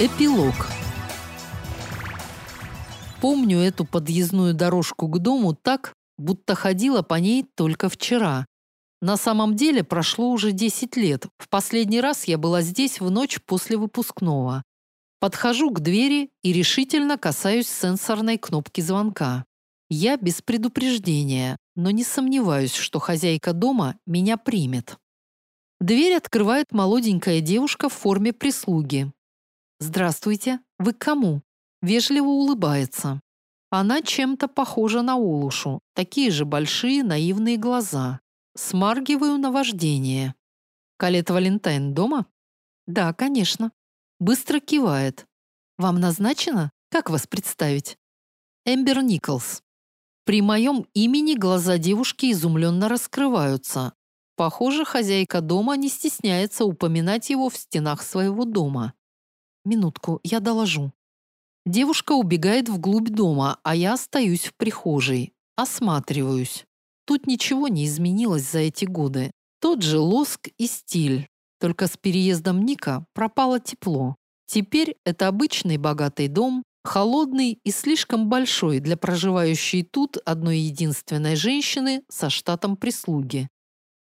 Эпилог. Помню эту подъездную дорожку к дому так, будто ходила по ней только вчера. На самом деле прошло уже 10 лет. В последний раз я была здесь в ночь после выпускного. Подхожу к двери и решительно касаюсь сенсорной кнопки звонка. Я без предупреждения, но не сомневаюсь, что хозяйка дома меня примет. Дверь открывает молоденькая девушка в форме прислуги. «Здравствуйте. Вы к кому?» Вежливо улыбается. Она чем-то похожа на Олушу. Такие же большие наивные глаза. Смаргиваю на вождение. «Калет Валентайн дома?» «Да, конечно». Быстро кивает. «Вам назначено? Как вас представить?» Эмбер Николс. При моем имени глаза девушки изумленно раскрываются. Похоже, хозяйка дома не стесняется упоминать его в стенах своего дома. Минутку, я доложу. Девушка убегает вглубь дома, а я остаюсь в прихожей. Осматриваюсь. Тут ничего не изменилось за эти годы. Тот же лоск и стиль. Только с переездом Ника пропало тепло. Теперь это обычный богатый дом, холодный и слишком большой для проживающей тут одной единственной женщины со штатом прислуги.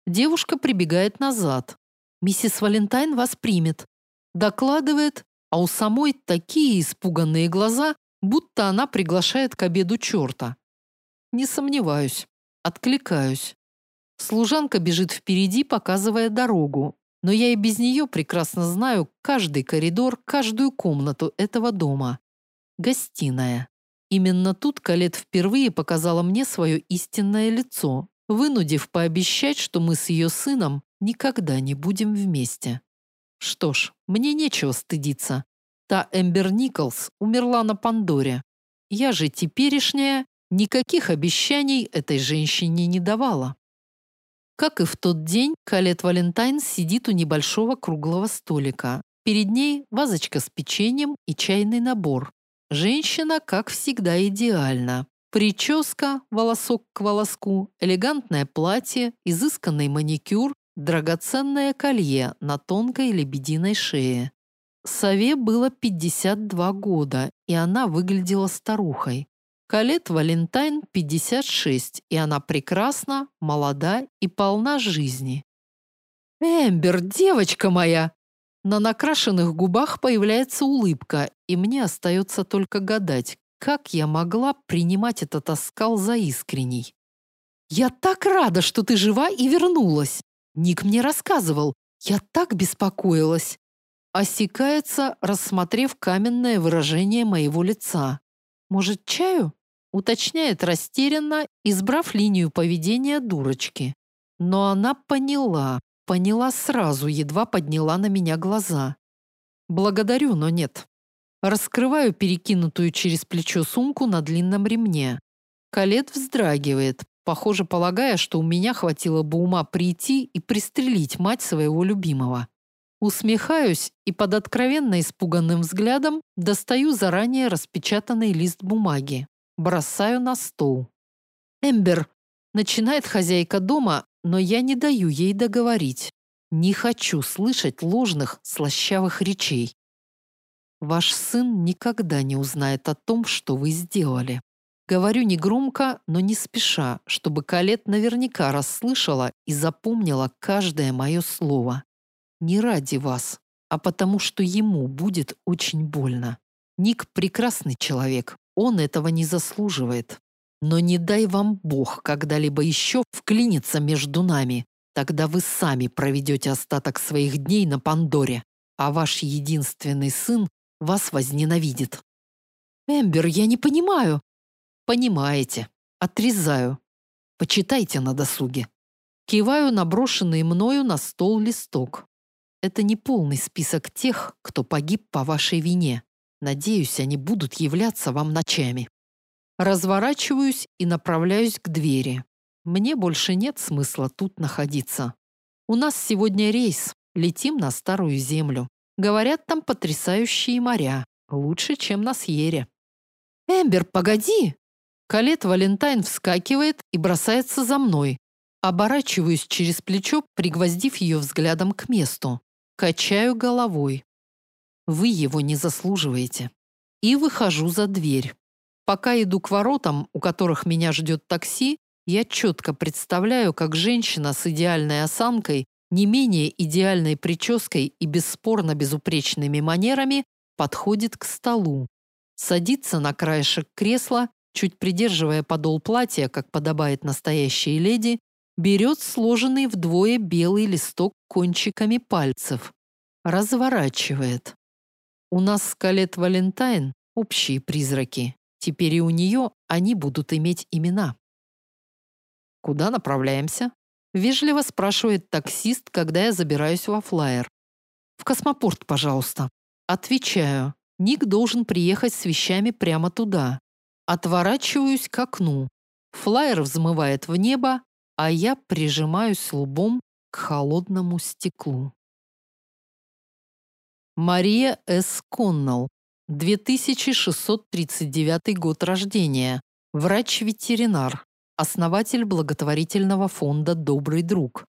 Девушка прибегает назад. «Миссис Валентайн вас примет», докладывает а у самой такие испуганные глаза, будто она приглашает к обеду черта. Не сомневаюсь, откликаюсь. Служанка бежит впереди, показывая дорогу, но я и без нее прекрасно знаю каждый коридор, каждую комнату этого дома. Гостиная. Именно тут Калет впервые показала мне свое истинное лицо, вынудив пообещать, что мы с ее сыном никогда не будем вместе. Что ж, мне нечего стыдиться. Та Эмбер Николс умерла на Пандоре. Я же теперешняя никаких обещаний этой женщине не давала. Как и в тот день, Калет Валентайн сидит у небольшого круглого столика. Перед ней вазочка с печеньем и чайный набор. Женщина, как всегда, идеальна. Прическа, волосок к волоску, элегантное платье, изысканный маникюр, драгоценное колье на тонкой лебединой шее. Сове было 52 года, и она выглядела старухой. Калет Валентайн 56, и она прекрасна, молода и полна жизни. «Эмбер, девочка моя!» На накрашенных губах появляется улыбка, и мне остается только гадать, как я могла принимать этот оскал за искренний. «Я так рада, что ты жива и вернулась!» Ник мне рассказывал. Я так беспокоилась. Осекается, рассмотрев каменное выражение моего лица. Может, чаю? Уточняет растерянно, избрав линию поведения дурочки. Но она поняла, поняла сразу, едва подняла на меня глаза. Благодарю, но нет. Раскрываю перекинутую через плечо сумку на длинном ремне. Калет вздрагивает, похоже, полагая, что у меня хватило бы ума прийти и пристрелить мать своего любимого. Усмехаюсь и под откровенно испуганным взглядом достаю заранее распечатанный лист бумаги. Бросаю на стол. «Эмбер!» – начинает хозяйка дома, но я не даю ей договорить. Не хочу слышать ложных, слащавых речей. Ваш сын никогда не узнает о том, что вы сделали. Говорю негромко, но не спеша, чтобы Калет наверняка расслышала и запомнила каждое мое слово. Не ради вас, а потому что ему будет очень больно. Ник прекрасный человек, он этого не заслуживает. Но не дай вам Бог когда-либо еще вклиниться между нами. Тогда вы сами проведете остаток своих дней на Пандоре, а ваш единственный сын вас возненавидит. Эмбер, я не понимаю. Понимаете. Отрезаю. Почитайте на досуге. Киваю на брошенный мною на стол листок. Это не полный список тех, кто погиб по вашей вине. Надеюсь, они будут являться вам ночами. Разворачиваюсь и направляюсь к двери. Мне больше нет смысла тут находиться. У нас сегодня рейс. Летим на Старую Землю. Говорят, там потрясающие моря. Лучше, чем на Сьере. «Эмбер, погоди!» Калет Валентайн вскакивает и бросается за мной. Оборачиваюсь через плечо, пригвоздив ее взглядом к месту. Качаю головой. Вы его не заслуживаете. И выхожу за дверь. Пока иду к воротам, у которых меня ждет такси, я четко представляю, как женщина с идеальной осанкой, не менее идеальной прической и бесспорно безупречными манерами подходит к столу. Садится на краешек кресла, чуть придерживая подол платья, как подобает настоящей леди, берет сложенный вдвое белый листок кончиками пальцев. Разворачивает. У нас с Калет Валентайн общие призраки. Теперь и у нее они будут иметь имена. «Куда направляемся?» Вежливо спрашивает таксист, когда я забираюсь во флайер. «В космопорт, пожалуйста». Отвечаю. Ник должен приехать с вещами прямо туда. Отворачиваюсь к окну. Флайер взмывает в небо, а я прижимаюсь лбом к холодному стеклу. Мария С. Коннелл, 2639 год рождения, врач-ветеринар, основатель благотворительного фонда «Добрый друг».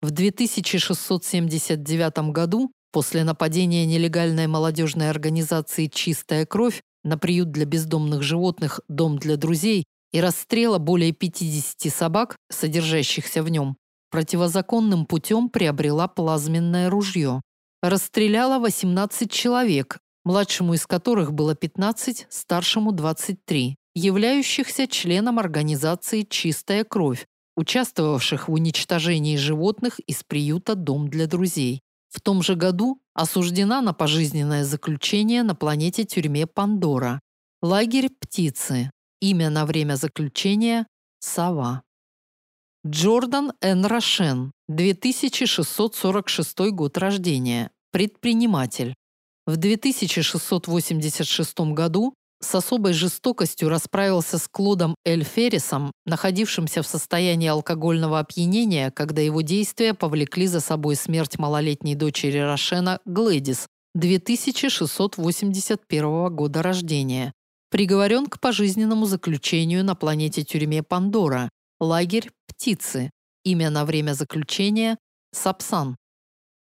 В 2679 году, после нападения нелегальной молодежной организации «Чистая кровь» на приют для бездомных животных «Дом для друзей» и расстрела более 50 собак, содержащихся в нем, противозаконным путем приобрела плазменное ружье. Расстреляла 18 человек, младшему из которых было 15, старшему 23 являющихся членом организации «Чистая кровь», участвовавших в уничтожении животных из приюта «Дом для друзей». В том же году осуждена на пожизненное заключение на планете-тюрьме Пандора. Лагерь птицы. Имя на время заключения – Сова. Джордан Н. Рошен, 2646 год рождения, предприниматель. В 2686 году с особой жестокостью расправился с Клодом Эль Феррисом, находившимся в состоянии алкогольного опьянения, когда его действия повлекли за собой смерть малолетней дочери Рошена Глэдис 2681 года рождения. Приговорен к пожизненному заключению на планете-тюрьме Пандора, лагерь Птицы. Имя на время заключения – Сапсан.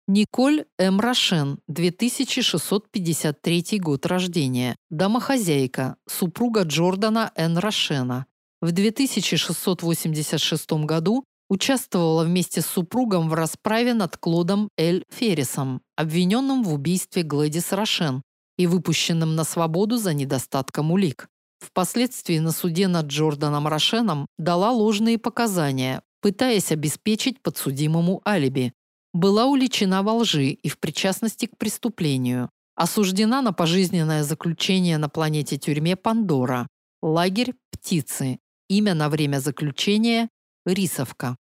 Николь М. Рошен, 2653 год рождения, домохозяйка, супруга Джордана Н. Рошена. В 2686 году участвовала вместе с супругом в расправе над Клодом Эль Феррисом, обвиненным в убийстве Глэдис Рошен и выпущенным на свободу за недостатком улик. Впоследствии на суде над Джорданом Рошеном дала ложные показания, пытаясь обеспечить подсудимому алиби, была уличена во лжи и в причастности к преступлению. Осуждена на пожизненное заключение на планете-тюрьме Пандора. Лагерь птицы. Имя на время заключения Рисовка.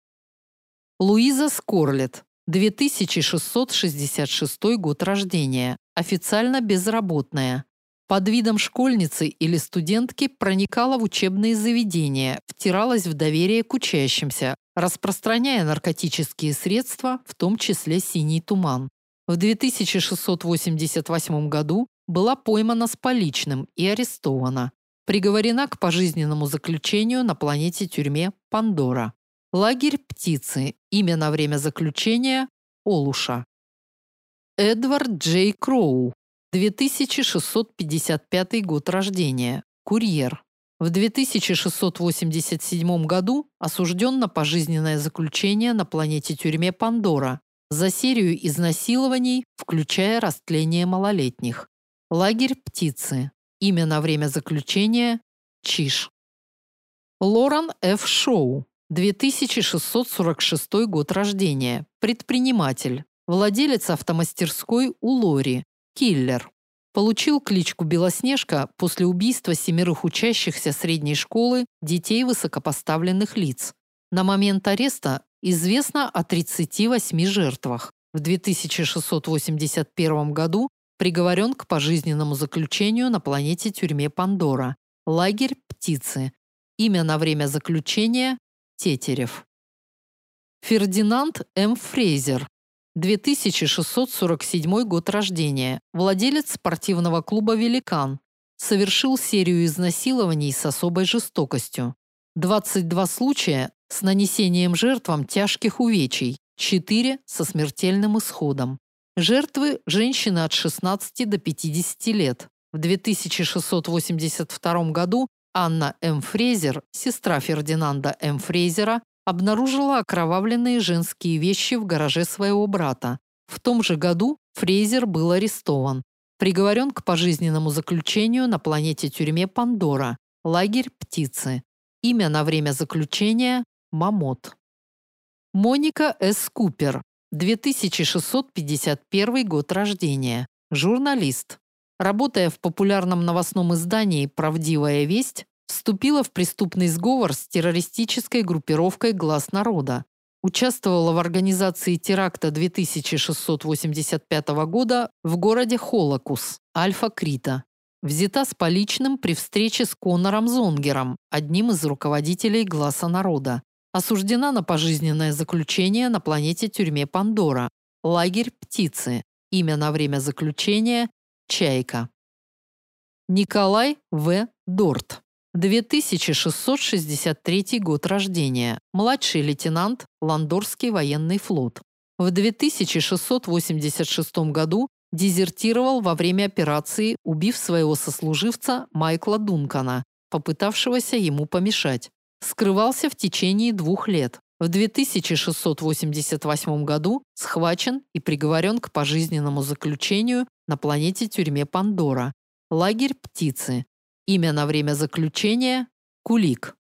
Луиза Скорлет. 2666 год рождения. Официально безработная. Под видом школьницы или студентки проникала в учебные заведения, втиралась в доверие к учащимся, распространяя наркотические средства, в том числе синий туман. В 2688 году была поймана с поличным и арестована. Приговорена к пожизненному заключению на планете-тюрьме Пандора. Лагерь птицы. Имя на время заключения Олуша. Эдвард Джей Кроу. 2655 год рождения. Курьер. В 2687 году осужден на пожизненное заключение на планете-тюрьме Пандора за серию изнасилований, включая растление малолетних. Лагерь птицы. Имя на время заключения Чиш. Лоран Ф. Шоу. 2646 год рождения. Предприниматель. Владелец автомастерской у Лори. Киллер. Получил кличку Белоснежка после убийства семерых учащихся средней школы детей высокопоставленных лиц. На момент ареста известно о 38 жертвах. В 2681 году приговорен к пожизненному заключению на планете тюрьме Пандора. Лагерь птицы. Имя на время заключения Тетерев. Фердинанд М. Фрейзер, 2647 год рождения, владелец спортивного клуба «Великан», совершил серию изнасилований с особой жестокостью. 22 случая с нанесением жертвам тяжких увечий, 4 со смертельным исходом. Жертвы – женщины от 16 до 50 лет. В 2682 году Анна М. Фрейзер, сестра Фердинанда М. Фрейзера, обнаружила окровавленные женские вещи в гараже своего брата. В том же году Фрейзер был арестован, приговорен к пожизненному заключению на планете-тюрьме Пандора, лагерь птицы. Имя на время заключения – Мамот. Моника С. Купер, 2651 год рождения, журналист. Работая в популярном новостном издании «Правдивая весть», вступила в преступный сговор с террористической группировкой «Глаз народа». Участвовала в организации теракта 2685 года в городе Холокус, Альфа-Крита. Взята с поличным при встрече с Конором Зонгером, одним из руководителей «Гласа народа». Осуждена на пожизненное заключение на планете тюрьме Пандора. Лагерь птицы. Имя на время заключения Чайка. Николай В. Дорт. 2663 год рождения. Младший лейтенант, Ландорский военный флот. В 2686 году дезертировал во время операции, убив своего сослуживца Майкла Дункана, попытавшегося ему помешать. Скрывался в течение двух лет. В 2688 году схвачен и приговорен к пожизненному заключению на планете-тюрьме Пандора. Лагерь птицы. Имя на время заключения – Кулик.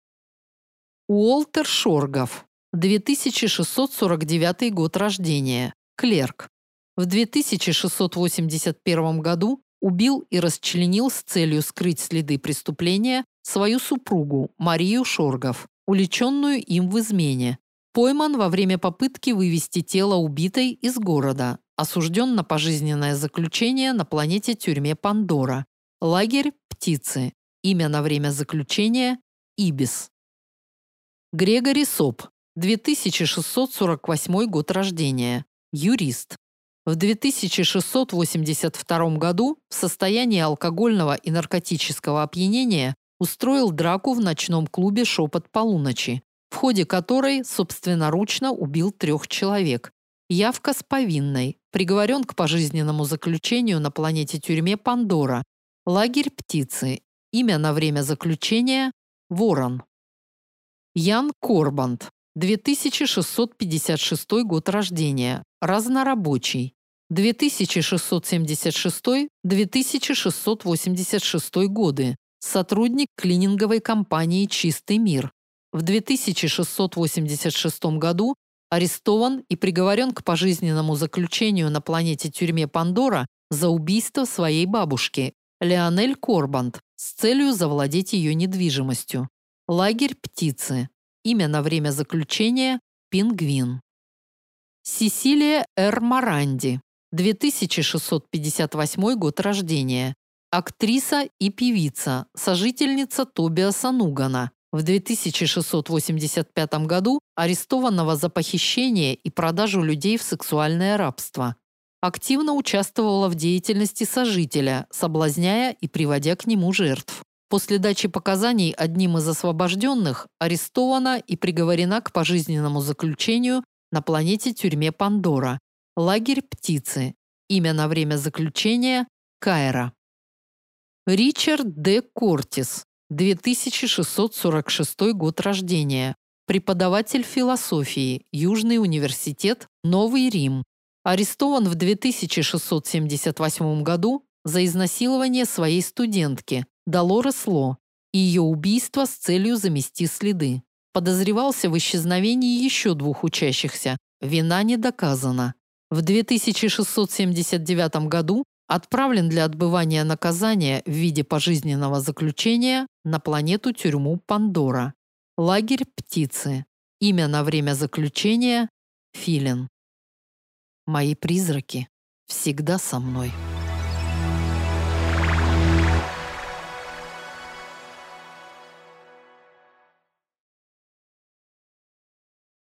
Уолтер Шоргов. 2649 год рождения. Клерк. В 2681 году убил и расчленил с целью скрыть следы преступления свою супругу Марию Шоргов, уличенную им в измене, Пойман во время попытки вывести тело убитой из города. Осужден на пожизненное заключение на планете тюрьме Пандора. Лагерь птицы. Имя на время заключения Ибис. Грегори Соп. 2648 год рождения. Юрист. В 2682 году в состоянии алкогольного и наркотического опьянения устроил драку в ночном клубе «Шепот полуночи», в ходе которой собственноручно убил трех человек. Явка с повинной, приговорен к пожизненному заключению на планете-тюрьме Пандора. Лагерь птицы. Имя на время заключения – Ворон. Ян Корбанд. 2656 год рождения. Разнорабочий. 2676-2686 годы. Сотрудник клининговой компании «Чистый мир». В 2686 году арестован и приговорен к пожизненному заключению на планете-тюрьме Пандора за убийство своей бабушки, Леонель Корбанд, с целью завладеть ее недвижимостью. Лагерь птицы. Имя на время заключения – Пингвин. Сесилия Р. Маранди. 2658 год рождения. Актриса и певица, сожительница Тобиаса Нугана, в 2685 году арестованного за похищение и продажу людей в сексуальное рабство. Активно участвовала в деятельности сожителя, соблазняя и приводя к нему жертв. После дачи показаний одним из освобожденных арестована и приговорена к пожизненному заключению на планете-тюрьме Пандора. Лагерь птицы. Имя на время заключения – Кайра. Ричард Д. Кортис. 2646 год рождения. Преподаватель философии. Южный университет. Новый Рим. Арестован в 2678 году за изнасилование своей студентки Долорес Ло и ее убийство с целью замести следы. Подозревался в исчезновении еще двух учащихся. Вина не доказана. В 2679 году отправлен для отбывания наказания в виде пожизненного заключения на планету-тюрьму Пандора. Лагерь птицы. Имя на время заключения – Филин. Мои призраки всегда со мной.